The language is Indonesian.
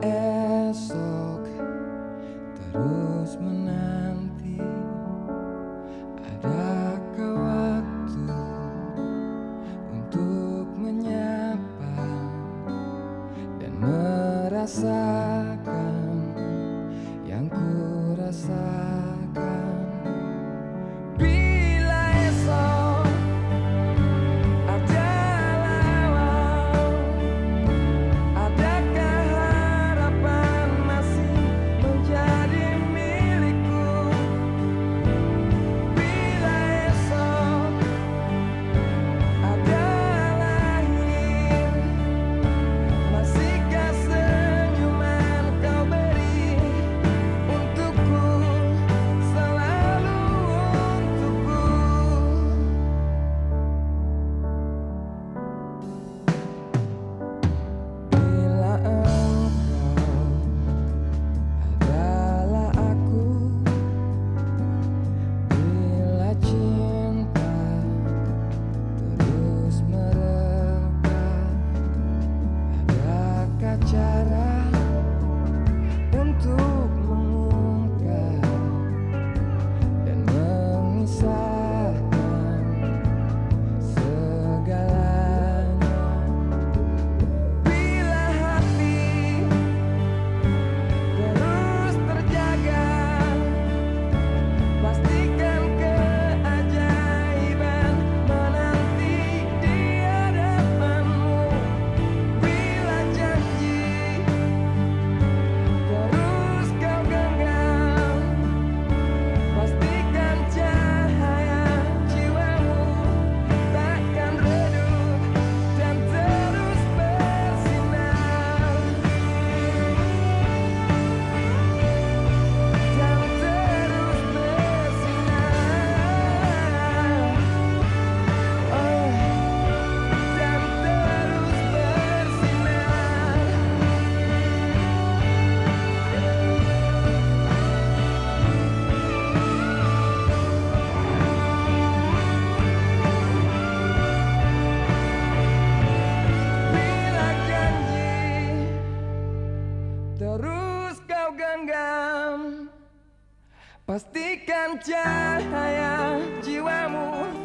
esok terus menanti adakah waktu untuk menyapa dan merasa Pastikan cahaya jiwamu